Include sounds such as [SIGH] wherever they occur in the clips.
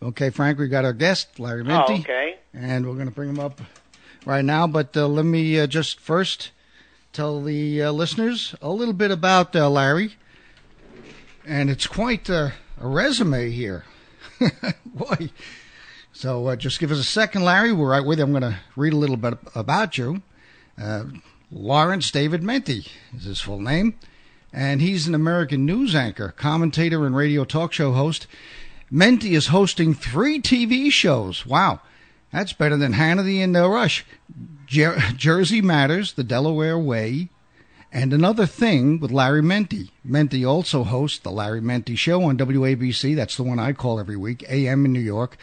Okay, Frank, we got our guest, Larry Mendte. Oh, okay. And we're going to bring him up right now. But uh, let me uh, just first tell the uh, listeners a little bit about uh, Larry. And it's quite a resume here. [LAUGHS] Boy. So uh, just give us a second, Larry. We're right with you. I'm going to read a little bit about you. Uh, Lawrence David Mendte is his full name. And he's an American news anchor, commentator, and radio talk show host. Mendte is hosting three TV shows. Wow. That's better than Hannity and uh, Rush. Jer- Jersey Matters, The Delaware Way, and Another Thing with Larry Mendte. Mendte also hosts The Larry Mendte Show on WABC. That's the one I call every week, AM in New York.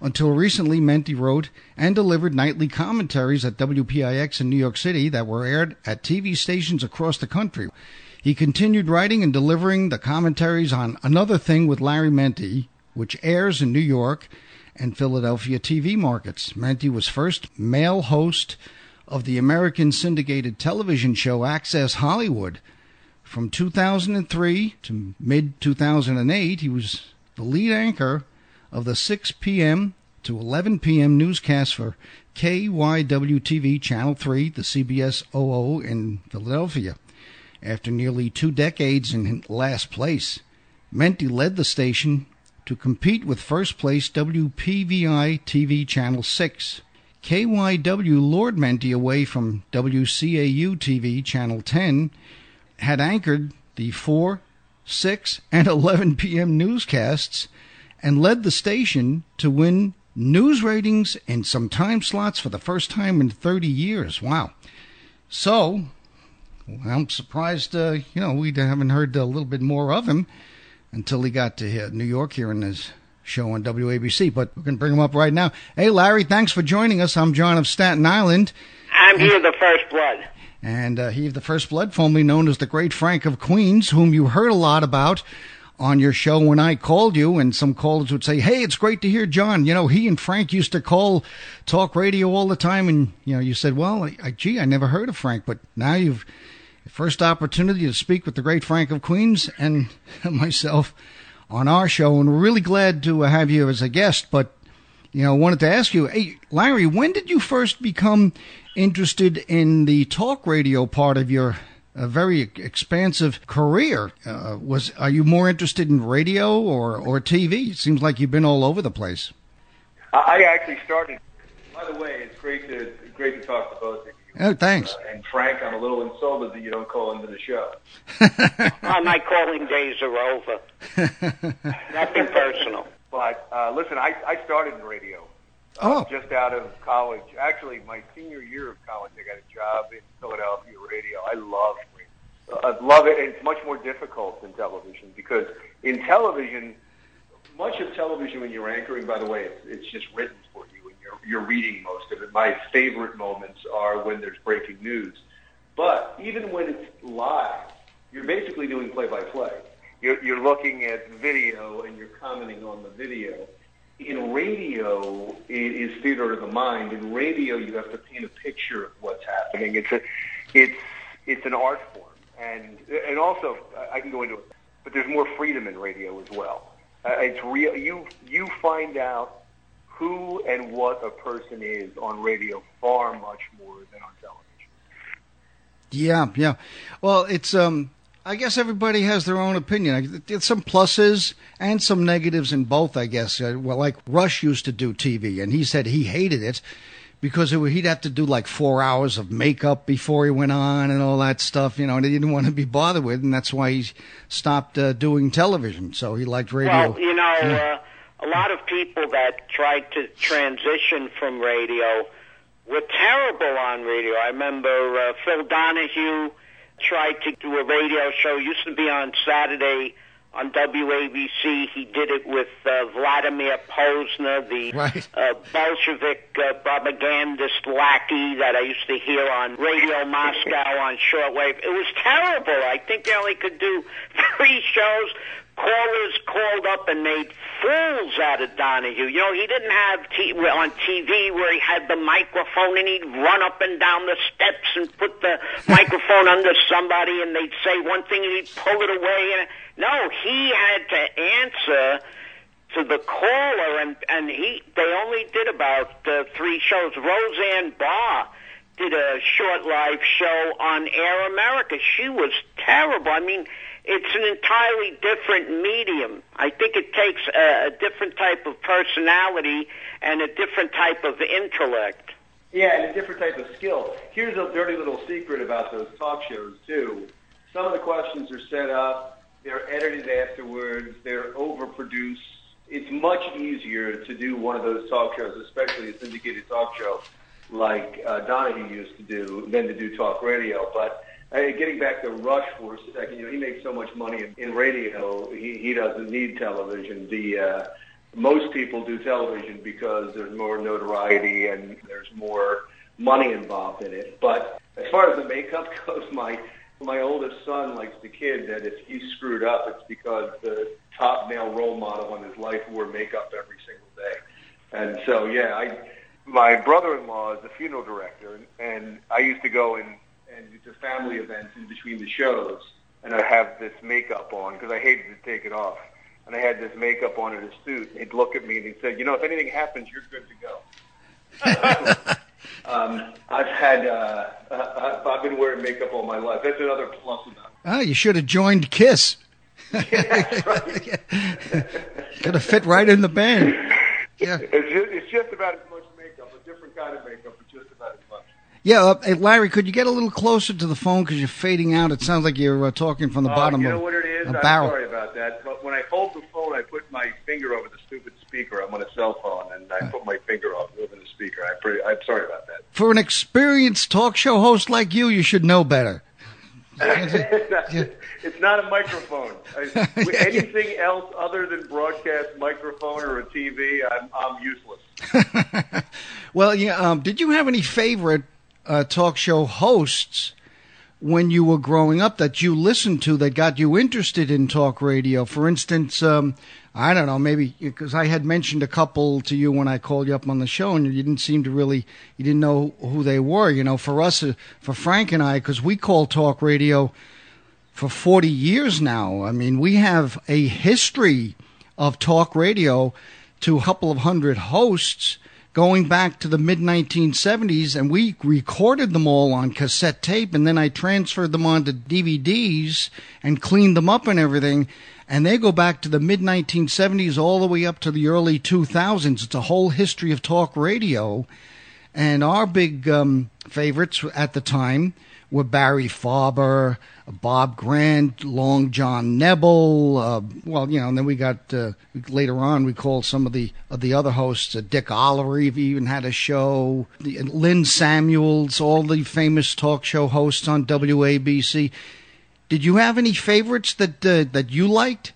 Until recently, Mendte wrote and delivered nightly commentaries at WPIX in New York City that were aired at TV stations across the country. He continued writing and delivering the commentaries on Another Thing with Larry Mendte, which airs in New York and Philadelphia TV markets. Mendte was first male host of the American syndicated television show Access Hollywood. From 2003 to mid 2008, he was the lead anchor of the 6 p.m. to 11 p.m. newscast for KYW TV Channel 3, the CBS OO in Philadelphia. After nearly two decades in last place, Mendte led the station to compete with first place WPVI TV Channel 6. KYW Lord Mendte away from WCAU TV Channel 10, had anchored the 4, 6, and 11 p.m. newscasts, and led the station to win news ratings in some time slots for the first time in 30 years. Wow. So, I'm surprised, uh, you know, we haven't heard a little bit more of him until he got to New York here in his show on WABC. But we're going to bring him up right now. Hey, Larry, thanks for joining us. I'm John of Staten Island. I'm here, the First Blood. And uh, he of the First Blood, formerly known as the Great Frank of Queens, whom you heard a lot about on your show when I called you, and some callers would say, "Hey, it's great to hear John. You know, he and Frank used to call talk radio all the time." And you know, you said, "Well, I, gee, I never heard of Frank, but now you've first opportunity to speak with the great Frank of Queens and [LAUGHS] myself on our show, and we're really glad to have you as a guest. But you know, wanted to ask you, hey, Larry, when did you first become interested in the talk radio part of your a very expansive career. Uh, was are you more interested in radio or or TV? It seems like you've been all over the place. I actually started. By the way, it's great to great to talk to both of you. Oh, thanks. Uh, and Frank, I'm a little insulted that you don't call into the show. oh, my calling days are over. Nothing personal. But uh, listen, I, I started in radio. Uh, oh. Just out of college. Actually, my senior year of college, I got a job in Philadelphia radio. I love radio. I love it. And it's much more difficult than television because in television, much of television when you're anchoring, by the way, it's, it's just written for you and you're, reading most of it. My favorite moments are when there's breaking news. But even when it's live, you're basically doing play-by-play. You're, you're looking at video and you're commenting on the video. In radio, it is theater of the mind. In radio, you have to paint a picture of what's happening. It's a, it's, it's an art form, and and also I can go into it, but there's more freedom in radio as well. Uh, it's real. You you find out who and what a person is on radio far much more than on television. Yeah, yeah. Well, it's um I guess everybody has their own opinion. There's some pluses and some negatives in both, I guess. Uh, well, like Rush used to do TV, and he said he hated it because it, he'd have to do like four hours of makeup before he went on and all that stuff, you know, and he didn't want to be bothered with, and that's why he stopped uh, doing television. So he liked radio. Well, you know, yeah. uh, a lot of people that tried to transition from radio were terrible on radio. I remember uh, Phil Donahue tried to do a radio show. it Used to be on Saturday on WABC. He did it with uh, Vladimir Pozner, the right. uh, Bolshevik uh, propagandist lackey that I used to hear on Radio Moscow on shortwave. It was terrible. I think they only could do [LAUGHS] three shows. Callers called up and made fools out of Donahue. You know, he didn't have t- on TV where he had the microphone and he'd run up and down the steps and put the [LAUGHS] microphone under somebody and they'd say one thing and he'd pull it away. And no, he had to answer to the caller, and and he they only did about uh, three shows. Roseanne Barr did a short live show on Air America. She was terrible. I mean, it's an entirely different medium. I think it takes a, a different type of personality and a different type of intellect. Yeah, and a different type of skill. Here's a dirty little secret about those talk shows too. Some of the questions are set up, they're edited afterwards, they're overproduced. It's much easier to do one of those talk shows, especially a syndicated talk show like uh, Donahue used to do, than to do talk radio. But uh, getting back to Rush for a second, you know, he makes so much money in, radio, he, he doesn't need television. The uh, most people do television because there's more notoriety and there's more money involved in it. But as far as the makeup [LAUGHS] goes, my my oldest son likes the kid that if he screwed up, it's because the top male role model in his life wore makeup every single day. And so, yeah, I my brother-in-law is a funeral director, and, and I used to go and and to family events in between the shows, and I have this makeup on because I hated to take it off and I had this makeup on in a suit. And he'd look at me and he'd say, "You know, if anything happens, you're good to go." [LAUGHS] um, I've had uh, uh, I've been wearing makeup all my life. That's another plus about. Ah, you should have joined Kiss. yeah, [LAUGHS] right. Could have fit right in the band. Yeah. It's just, it's just about as much makeup, a different kind of makeup, but just about as much. Yeah, uh, hey, Larry, could you get a little closer to the phone because you're fading out? It sounds like you're uh, talking from the Uh, bottom you know of what it is? a I'm barrel. sorry about that. But when I hold the phone, I put my finger over the stupid speaker. I'm on a cell phone, and I put my finger over the speaker. I pretty, I'm sorry about that. For an experienced talk show host like you, you should know better. [LAUGHS] it's not a microphone. [LAUGHS] I, with Yeah, yeah. anything else other than broadcast microphone or a TV, I'm, I'm useless. [LAUGHS] Well, yeah. Um, did you have any favorite uh, talk show hosts when you were growing up that you listened to that got you interested in talk radio? For instance, um, I don't know, maybe because I had mentioned a couple to you when I called you up on the show, and you didn't seem to really, you didn't know who they were. You know, for us, uh, for Frank and I, because we call talk radio for 40 years now. I mean, we have a history of talk radio to a couple of hundred hosts going back to the mid 1970s, and we recorded them all on cassette tape, and then I transferred them onto DVDs and cleaned them up and everything. And they go back to the mid 1970s all the way up to the early 2000s. It's a whole history of talk radio. And our big um, favorites at the time were Barry Farber, Bob Grant, Long John Nebel. Uh, well, you know, and then we got uh, later on we called some of the of the other hosts. Uh, Dick Oliver even had a show. The, Lynn Samuels, all the famous talk show hosts on WABC. Did you have any favorites that uh, that you liked?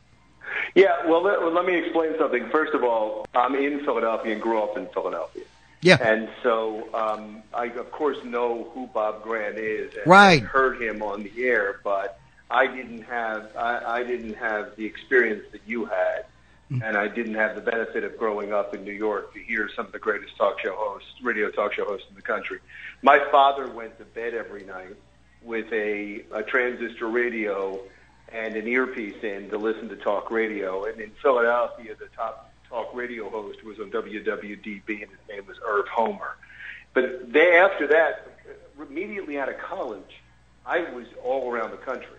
Yeah, well, let, well, let me explain something. First of all, I'm in Philadelphia and grew up in Philadelphia. Yeah. And so um, I, of course, know who Bob Grant is. And Right. Heard him on the air, but I didn't have I, I didn't have the experience that you had, and I didn't have the benefit of growing up in New York to hear some of the greatest talk show hosts, radio talk show hosts in the country. My father went to bed every night with a, a transistor radio and an earpiece in to listen to talk radio. And in Philadelphia, the top talk radio host was on WWDB, and his name was Irv Homer. But they, after that, immediately out of college, I was all around the country.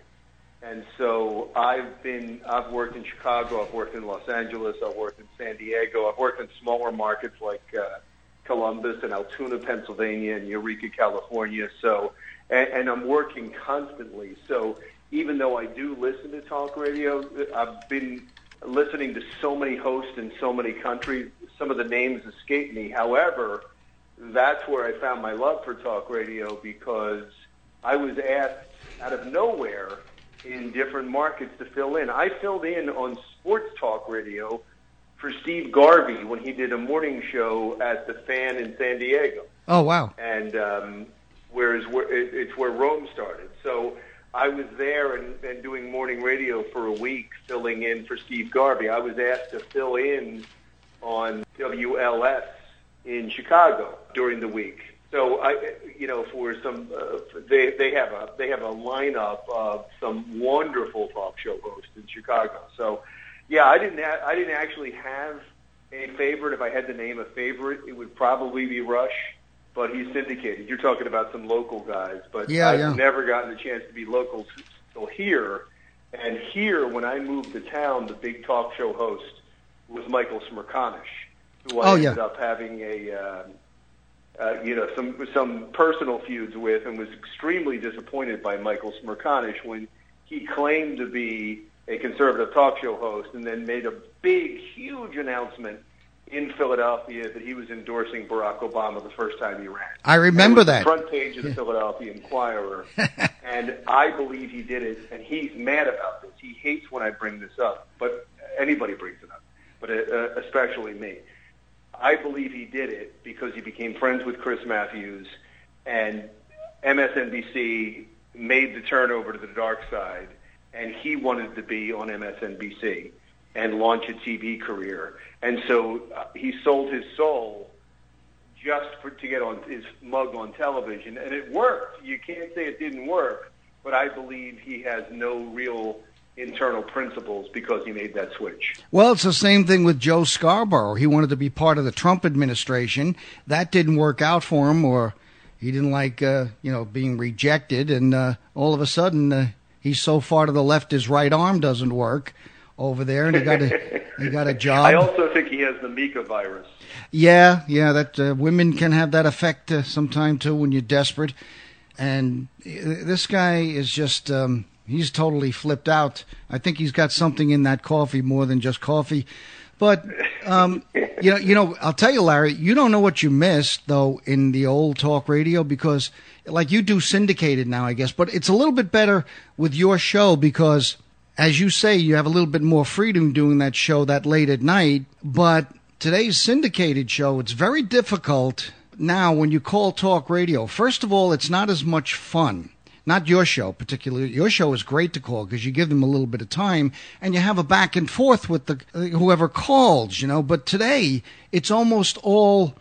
And so I've been, I've worked in Chicago, I've worked in Los Angeles, I've worked in San Diego, I've worked in smaller markets like uh, Columbus and Altoona, Pennsylvania, and Eureka, California. So, and, and I'm working constantly. So even though I do listen to talk radio, I've been listening to so many hosts in so many countries. Some of the names escape me. However, that's where I found my love for talk radio because I was asked out of nowhere in different markets to fill in. I filled in on sports talk radio for Steve Garvey when he did a morning show at the Fan in San Diego Oh wow. and um, whereas where, it, it's where Rome started. So I was there and, and doing morning radio for a week, filling in for Steve Garvey. I was asked to fill in on WLS in Chicago during the week. So I, you know, for some, uh, they they have a they have a lineup of some wonderful talk show hosts in Chicago. So Yeah, I didn't. Ha- I didn't actually have a favorite. If I had to name a favorite, it would probably be Rush. But he's syndicated. You're talking about some local guys, but Yeah, I've yeah. never gotten the chance to be local till here. And here, when I moved to town, the big talk show host was Michael Smerconish, who I Oh, yeah. ended up having a, um, uh, you know, some some personal feuds with, and was extremely disappointed by Michael Smerconish when he claimed to be a conservative talk show host, and then made a big, huge announcement in Philadelphia that he was endorsing Barack Obama the first time he ran. I remember that. front page of the Philadelphia Inquirer, [LAUGHS] and I believe he did it. And he's mad about this. He hates when I bring this up, but anybody brings it up, but uh, especially me. I believe he did it because he became friends with Chris Matthews, and MSNBC made the turn over to the dark side, and he wanted to be on MSNBC and launch a TV career. And so uh, he sold his soul just for to get on his mug on television, and it worked. You can't say it didn't work, but I believe he has no real internal principles because he made that switch. Well, it's the same thing with Joe Scarborough. He wanted to be part of the Trump administration. That didn't work out for him, or he didn't like, uh, you know, being rejected. And uh, all of a sudden, uh, he's so far to the left, his right arm doesn't work over there, and he got a he got a [LAUGHS] job. I also think he has the Mika virus. Yeah, yeah, that uh, women can have that effect uh, sometime too when you're desperate. And uh, this guy is just um, he's totally flipped out. I think he's got something in that coffee more than just coffee. But um, [LAUGHS] you know, you know, I'll tell you, Larry, you don't know what you missed though in the old talk radio because, like, you do syndicated now, I guess. But it's a little bit better with your show because, as you say, you have a little bit more freedom doing that show that late at night. But today's syndicated show, it's very difficult now when you call talk radio. First of all, it's not as much fun. Not your show particularly. Your show is great to call because you give them a little bit of time and you have a back and forth with the uh, whoever calls, you know. But today, it's almost all,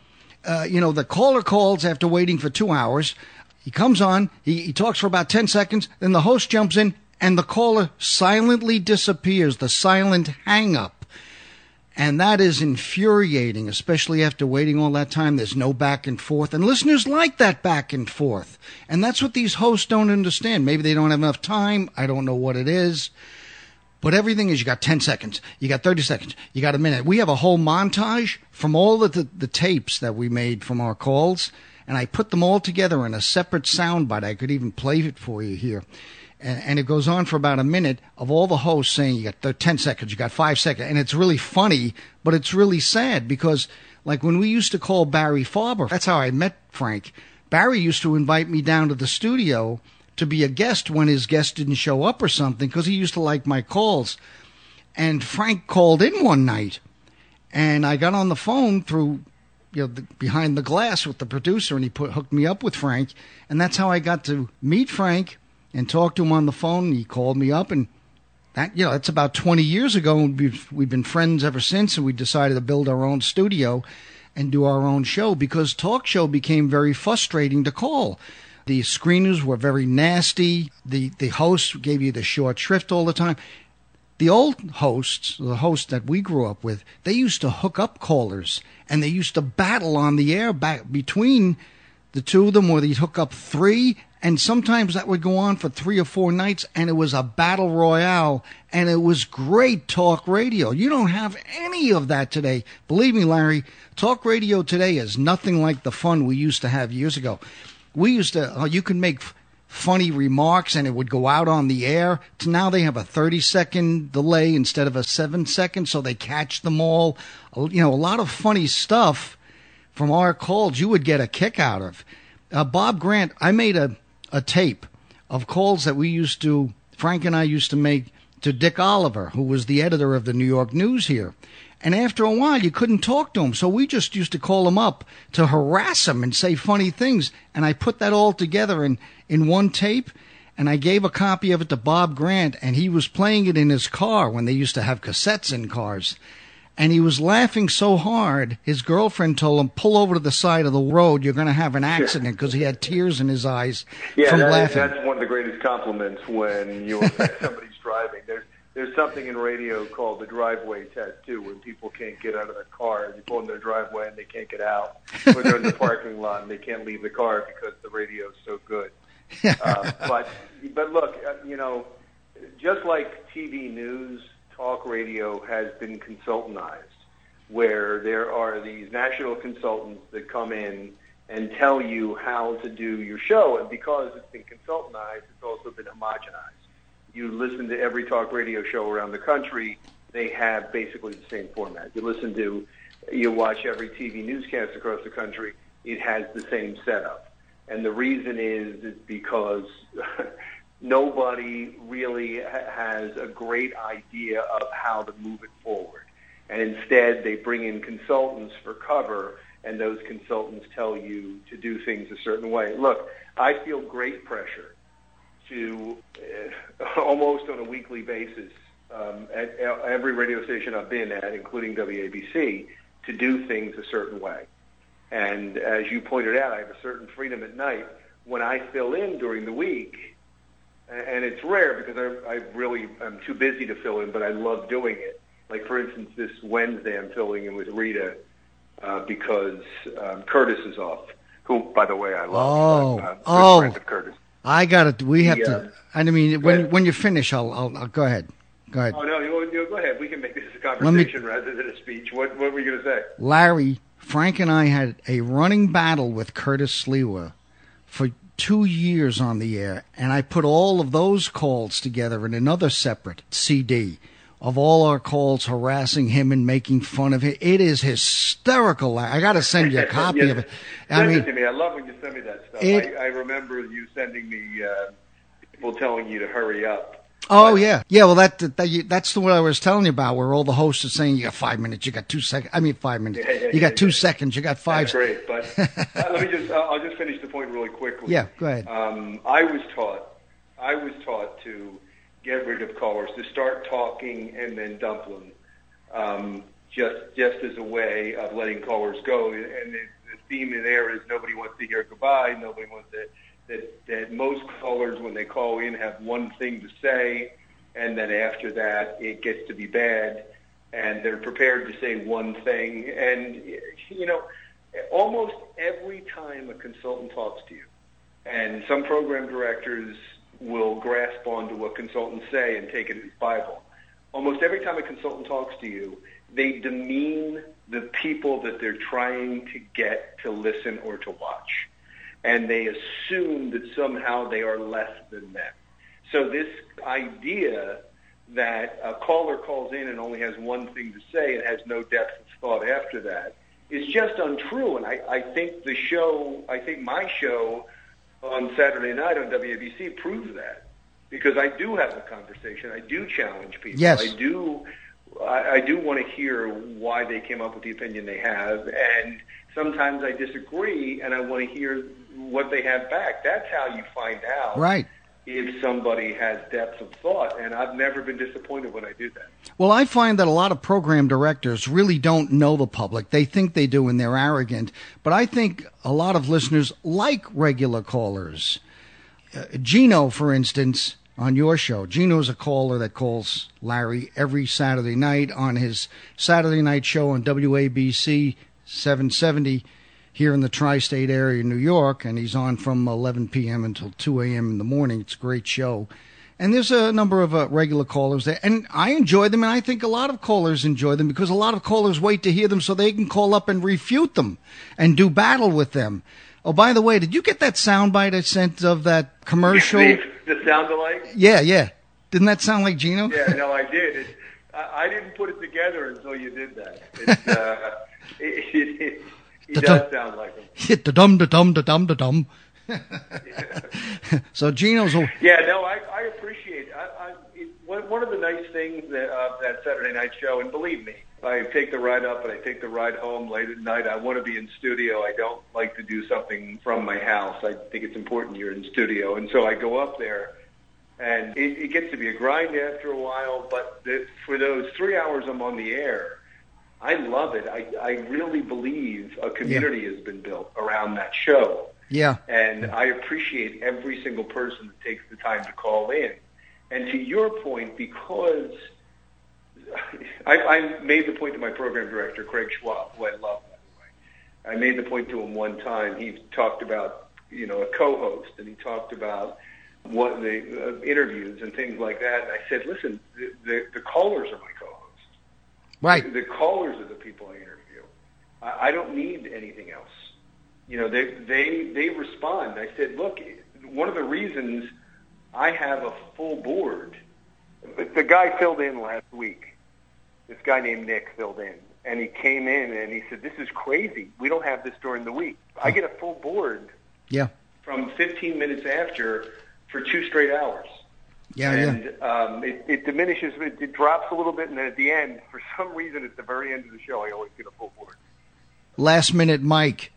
uh, you know, the caller calls after waiting for two hours. He comes on, he, he talks for about 10 seconds, then the host jumps in and the caller silently disappears, the silent hang up. And that is infuriating, especially after waiting all that time. There's no back and forth. And listeners like that back and forth. And that's what these hosts don't understand. Maybe they don't have enough time. I don't know what it is. But everything is you got 10 seconds, you got 30 seconds, you got a minute. We have a whole montage from all of the, the tapes that we made from our calls. And I put them all together in a separate soundbite. I could even play it for you here and, and it goes on for about a minute of all the hosts saying you got th- 10 seconds, you got five seconds. And it's really funny, but it's really sad because, like, when we used to call Barry Farber, that's how I met Frank. Barry used to invite me down to the studio to be a guest when his guest didn't show up or something because he used to like my calls. And Frank called in one night, and I got on the phone through you know, the, behind the glass with the producer, and he put hooked me up with Frank, and that's how I got to meet Frank and talked to him on the phone. He called me up, and that you know that's about 20 years ago, and we've we've been friends ever since. And we decided to build our own studio and do our own show because talk show became very frustrating to call. The screeners were very nasty. The the host gave you the short shrift all the time. The old hosts, the hosts that we grew up with, they used to hook up callers and they used to battle on the air back between the two of them, or they'd hook up three, and sometimes that would go on for three or four nights, and it was a battle royale, and it was great talk radio. You don't have any of that today. Believe me, Larry, talk radio today is nothing like the fun we used to have years ago. We used to, uh, you could make funny remarks and it would go out on the air. To now they have a 30 second delay instead of a seven second, so they catch them all. Uh, You know, a lot of funny stuff from our calls you would get a kick out of. Uh, Bob Grant, I made a, a tape of calls that we used to, Frank and I used to make to Dick Oliver, who was the editor of the New York News here. And after a while, you couldn't talk to him. So we just used to call him up to harass him and say funny things. And I put that all together in, in one tape. And I gave a copy of it to Bob Grant. And he was playing it in his car when they used to have cassettes in cars. And he was laughing so hard, his girlfriend told him, pull over to the side of the road. You're going to have an accident because he had tears in his eyes Yeah, from that laughing. that's one of the greatest compliments when you [LAUGHS] somebody's driving. There's there's something in radio called the driveway test too, when people can't get out of their car. They pull in their driveway and they can't get out, or they're in the [LAUGHS] parking lot and they can't leave the car because the radio is so good. uh, [LAUGHS] but but look, uh, you know, just like TV news, talk radio has been consultantized, where there are these national consultants that come in and tell you how to do your show, and because it's been consultantized, it's also been homogenized you listen to every talk radio show around the country, they have basically the same format. You listen to, you watch every TV newscast across the country, it has the same setup. And the reason is, is because [LAUGHS] nobody really ha- has a great idea of how to move it forward. And instead, they bring in consultants for cover, and those consultants tell you to do things a certain way. Look, I feel great pressure to uh, [LAUGHS] almost on a weekly basis um, at every radio station I've been at, including WABC, to do things a certain way. And as you pointed out, I have a certain freedom at night when I fill in during the week. And it's rare because I, I really I'm too busy to fill in, but I love doing it. Like for instance, this Wednesday I'm filling in with Rita uh, because um, Curtis is off. Who, by the way, I love. Oh, uh, oh, Curtis. I got to. We have to. I mean, when ahead. when you finish, I'll, I'll, I'll go ahead. Go ahead. Oh no, you, you, go ahead. We can make this a conversation me, rather than a speech. What what were you going to say? Larry, Frank, and I had a running battle with Curtis Sliwa for two years on the air, and I put all of those calls together in another separate CD of all our calls harassing him and making fun of him. It is hysterical. I got to send you a [LAUGHS] copy yes. of it. I send mean, it to me. I love when you send me that stuff. It, I, I remember you sending me uh, people telling you to hurry up. Oh but, yeah, yeah. Well, that, that that's the one I was telling you about, where all the hosts are saying you got five minutes, you got two seconds. I mean, five minutes. Yeah, yeah, you got yeah, two seconds. You got five. That's great. But [LAUGHS] uh, let me just. I'll just finish the point really quickly. Yeah, go ahead. Um, I was taught. I was taught to get rid of callers, to start talking and then dump them, um, just just as a way of letting callers go. And the, the theme in there is nobody wants to hear goodbye. Nobody wants to. That that most callers when they call in have one thing to say, and then after that it gets to be bad, and they're prepared to say one thing. And you know, almost every time a consultant talks to you, and some program directors will grasp onto what consultants say and take it as Bible. Almost every time a consultant talks to you, they demean the people that they're trying to get to listen or to watch. And they assume that somehow they are less than them. So this idea that a caller calls in and only has one thing to say and has no depth of thought after that is just untrue. And I, I think the show, I think my show on Saturday night on WABC proves that because I do have a conversation. I do challenge people. Yes. I do. I, I do want to hear why they came up with the opinion they have, and sometimes I disagree, and I want to hear what they have back. That's how you find out. Right if somebody has depth of thought. And I've never been disappointed when I do that. Well, I find that a lot of program directors really don't know the public. They think they do and they're arrogant. But I think a lot of listeners like regular callers. Uh, Gino, for instance, on your show, Gino's a caller that calls Larry every Saturday night on his Saturday night show on WABC 770 here in the tri state area in New York, and he's on from 11 p.m. until 2 a.m. in the morning. It's a great show. And there's a number of uh, regular callers there, and I enjoy them, and I think a lot of callers enjoy them because a lot of callers wait to hear them so they can call up and refute them and do battle with them. Oh, by the way, did you get that soundbite I sent of that commercial? the, the sound alike? Yeah, yeah. Didn't that sound like Gino? Yeah, no, I did. It, I, I, didn't put it together until you did that. It's, uh, [LAUGHS] it, it, he the does dum, sound like him. [LAUGHS] Hit the dum da dum da dum da dum. [LAUGHS] so Gino's. A, yeah, no, I, I appreciate. I, I, it, one of the nice things that uh, that Saturday night show, and believe me, I take the ride up and I take the ride home late at night. I want to be in studio. I don't like to do something from my house. I think it's important you're in studio, and so I go up there. And it, it gets to be a grind after a while, but the, for those three hours I'm on the air, I love it. I, I really believe a community yeah. has been built around that show. Yeah. And I appreciate every single person that takes the time to call in. And to your point, because I, I made the point to my program director, Craig Schwab, who I love, by the way. I made the point to him one time. He talked about, you know, a co-host, and he talked about what the uh, interviews and things like that. And I said, listen, the, the, the callers are my co-host. Right. The, the callers are the people I interview. I, I don't need anything else. You know, they they they respond. I said, look, one of the reasons I have a full board. The guy filled in last week. This guy named Nick filled in, and he came in and he said, "This is crazy. We don't have this during the week. I get a full board Yeah. from 15 minutes after for two straight hours." Yeah. and yeah. um, it, it diminishes, it, it drops a little bit, and then at the end, for some reason, at the very end of the show, I always get a full board. Last minute Mike.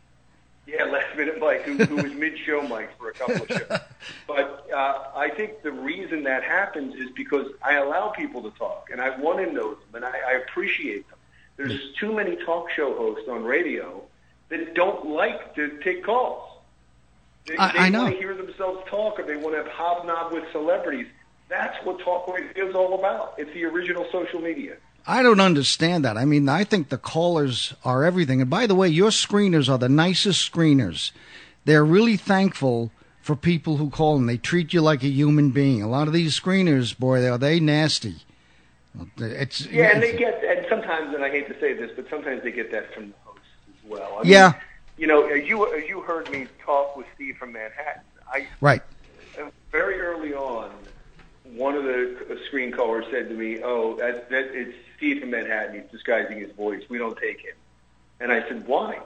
Yeah, last minute Mike, who, who was mid-show Mike for a couple of shows. [LAUGHS] But uh, I think the reason that happens is because I allow people to talk, and I want to know them, and I, I appreciate them. There's too many talk show hosts on radio that don't like to take calls. They, I- they I know. want to hear themselves talk, or they want to have hobnob with celebrities. That's what talk radio is all about. It's the original social media. I don't understand that. I mean, I think the callers are everything. And by the way, your screeners are the nicest screeners. They're really thankful for people who call and they treat you like a human being. A lot of these screeners, boy, they are they nasty. It's Yeah, and they get, and sometimes, and I hate to say this, but sometimes they get that from the hosts as well. I mean, Yeah. You know, as you as you heard me talk with Steve from Manhattan, I right. very early on, one of the screen callers said to me, "Oh, that that it's Steve from Manhattan. He's disguising his voice. We don't take him." And I said, "Why?"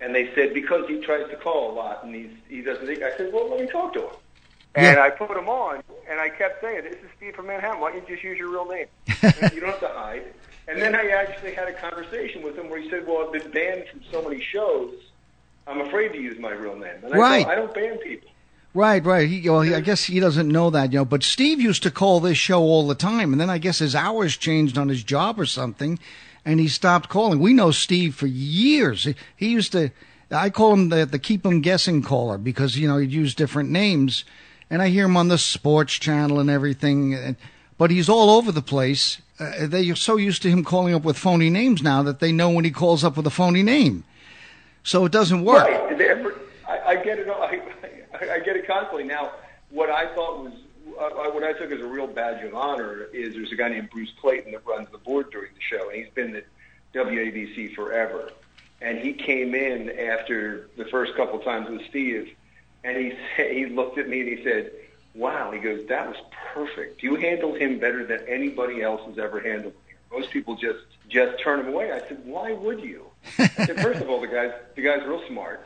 And they said, "Because he tries to call a lot, and he's he doesn't think." I said, "Well, let me talk to him." And Yeah. I put him on, and I kept saying, "This is Steve from Manhattan. Why don't you just use your real name? [LAUGHS] you don't have to hide." And then I actually had a conversation with him where he said, "Well, I've been banned from so many shows. I'm afraid to use my real name." And I Right. go, "I don't ban people." Right, right. He, well, he, I guess he doesn't know that, you know. But Steve used to call this show all the time, and then I guess his hours changed on his job or something, and he stopped calling. We know Steve for years. He, he used to. I call him the the keep him guessing caller because you know he'd use different names, and I hear him on the sports channel and everything. And, but he's all over the place. Uh, they're so used to him calling up with phony names now that they know when he calls up with a phony name. So it doesn't work. Right. I, I get it. all- I, get it constantly. Now, what I thought was, uh, what I took as a real badge of honor is there's a guy named Bruce Clayton that runs the board during the show, and he's been at WABC forever. And he came in after the first couple times with Steve, and he [LAUGHS] he looked at me and he said, "Wow," he goes, "That was perfect. You handled him better than anybody else has ever handled him. Most people just just turn him away." I said, "Why would you?" I said, first of all, the guy's the guy's real smart.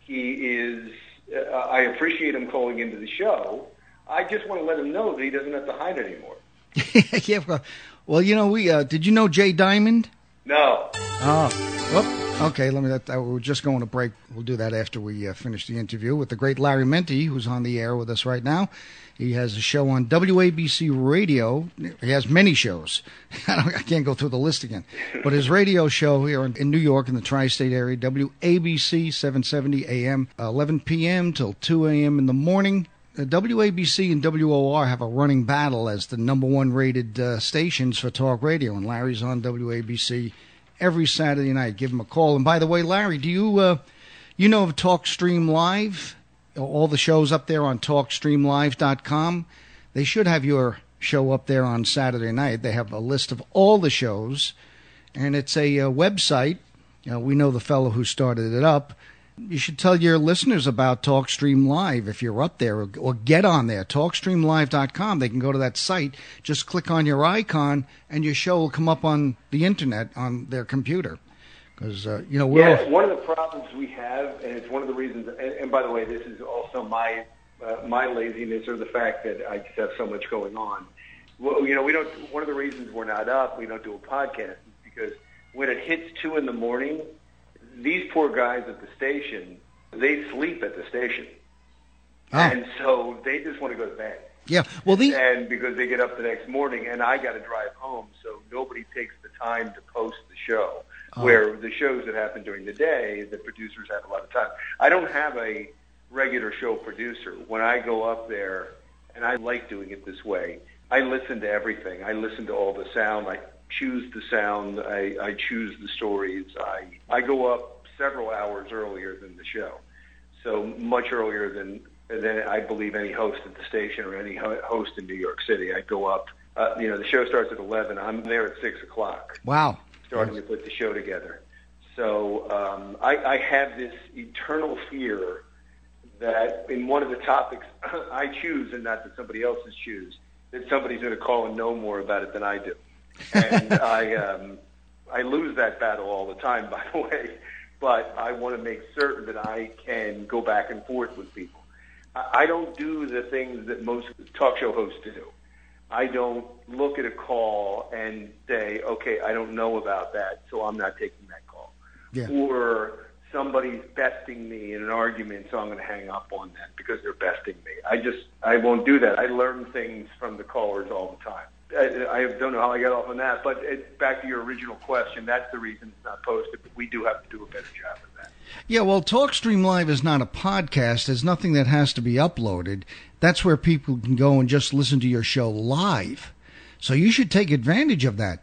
He is. Uh, I appreciate him calling into the show. I just want to let him know that he doesn't have to hide anymore. [LAUGHS] yeah. Well, you know, we uh, did you know Jay Diamond? No. Oh, okay. Let me. That, uh, we're just going to break. We'll do that after we uh, finish the interview with the great Larry Mendte, who's on the air with us right now. He has a show on WABC Radio. He has many shows. [LAUGHS] I, I can't go through the list again. But his radio show here in, in New York, in the tri-state area, WABC 770 AM, 11 p.m. till 2 a.m. in the morning. Uh, WABC and WOR have a running battle as the number one rated uh, stations for talk radio, and Larry's on WABC every Saturday night. Give him a call. And by the way, Larry, do you uh, you know of TalkStream Live? All the shows up there on TalkStreamLive.com. They should have your show up there on Saturday night. They have a list of all the shows, and it's a uh, website. Know, we know the fellow who started it up. You should tell your listeners about TalkStream Live if you're up there, or, or get on there. TalkStreamLive.com. They can go to that site, just click on your icon, and your show will come up on the internet on their computer. Because uh, you know we're Yeah, all- one of the problems we have, and it's one of the reasons. And, and by the way, this is also my uh, my laziness or the fact that I just have so much going on. Well, you know, we don't. One of the reasons we're not up, we don't do a podcast, is because when it hits two in the morning, these poor guys at the station, they sleep at the station, Oh. and so they just want to go to bed. yeah. Well, these and because they get up the next morning and I got to drive home, so nobody takes the time to post the show. Oh. Where the shows that happen during the day, the producers have a lot of time. I don't have a regular show producer. When I go up there, and I like doing it this way. I listen to everything. I listen to all the sound. I choose the sound. I, I choose the stories. I I go up several hours earlier than the show, so much earlier than than I believe any host at the station or any host in New York City. I go up. Uh, you know, the show starts at eleven. I'm there at six o'clock. Wow. Starting to put the show together. So um, I, I have this eternal fear that in one of the topics [CLEARS THROAT] I choose and not that somebody else's choose, that somebody's going to call and know more about it than I do. And I, um, I lose that battle all the time, [LAUGHS] by the way. But I want to make certain that I can go back and forth with people. I, I don't do the things that most talk show hosts do. I don't look at a call and say, okay, I don't know about that, so I'm not taking that call. Yeah. Or somebody's besting me in an argument, so I'm going to hang up on them because they're besting me. I just, I won't do that. I learn things from the callers all the time. I, I don't know how I got off on that, but it, back to your original question, that's the reason it's not posted. But we do have to do a better job of that. Yeah, well, TalkStream Live is not a podcast. There's nothing that has to be uploaded. That's where people can go and just listen to your show live. So you should take advantage of that.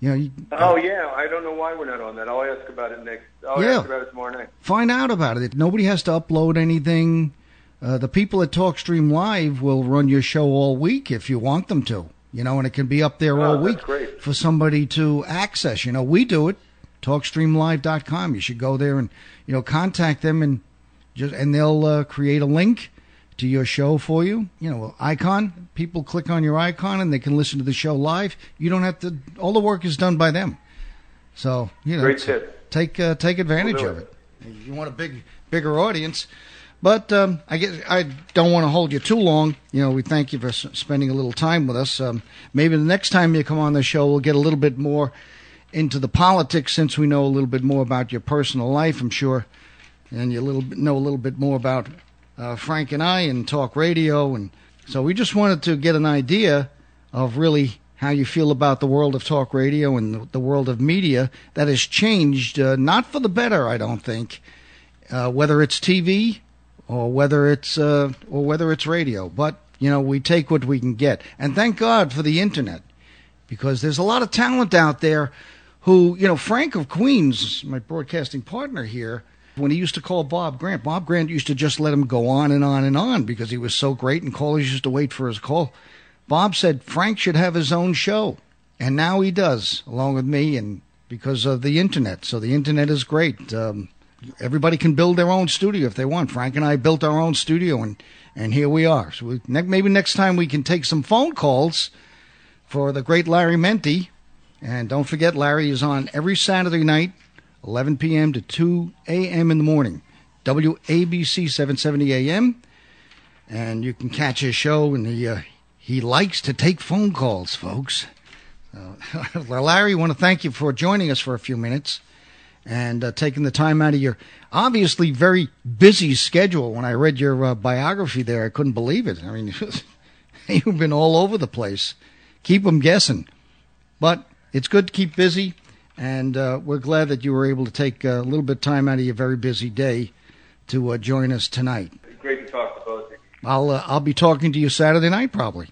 You know, you, Oh yeah, I don't know why we're not on that. I'll ask about it next. I'll Yeah. ask about it tomorrow night. find out about it. Nobody has to upload anything. Uh, the people at TalkStream Live will run your show all week if you want them to. You know, and it can be up there all Oh, that's week great. for somebody to access. You know, we do it. TalkStreamLive.com. You should go there and you know contact them and just and they'll uh, create a link to your show for you. You know, icon. People click on your icon and they can listen to the show live. You don't have to. All the work is done by them. So you know, Great tip. take uh, take advantage We'll of it. it. You want a big bigger audience. But um, I guess I don't want to hold you too long. You know, we thank you for spending a little time with us. Um, maybe the next time you come on the show, we'll get a little bit more into the politics, since we know a little bit more about your personal life. I'm sure, and you little know a little bit more about uh, Frank and I and talk radio, and so we just wanted to get an idea of really how you feel about the world of talk radio and the, the world of media that has changed, uh, not for the better, I don't think. Uh, whether it's TV or whether it's uh, or whether it's radio, but you know we take what we can get, and thank God for the internet because there's a lot of talent out there who, you know, Frank of Queens, my broadcasting partner here, when he used to call Bob Grant, Bob Grant used to just let him go on and on and on because he was so great and callers used to wait for his call. Bob said Frank should have his own show, and now he does, along with me, and because of the internet. So the internet is great. Um, everybody can build their own studio if they want. Frank and I built our own studio, and and here we are. So we, ne- maybe next time we can take some phone calls for the great Larry Mendte. And don't forget, Larry is on every Saturday night, 11 p.m. to 2 a.m. in the morning. WABC 770 a.m. And you can catch his show, and he, uh, he likes to take phone calls, folks. Uh, [LAUGHS] Larry, want to thank you for joining us for a few minutes and uh, taking the time out of your obviously very busy schedule. When I read your uh, biography there, I couldn't believe it. I mean, [LAUGHS] you've been all over the place. Keep them guessing. But it's good to keep busy, and uh, we're glad that you were able to take a little bit of time out of your very busy day to uh, join us tonight. Great to talk to both of you. I'll uh, I'll be talking to you Saturday night probably.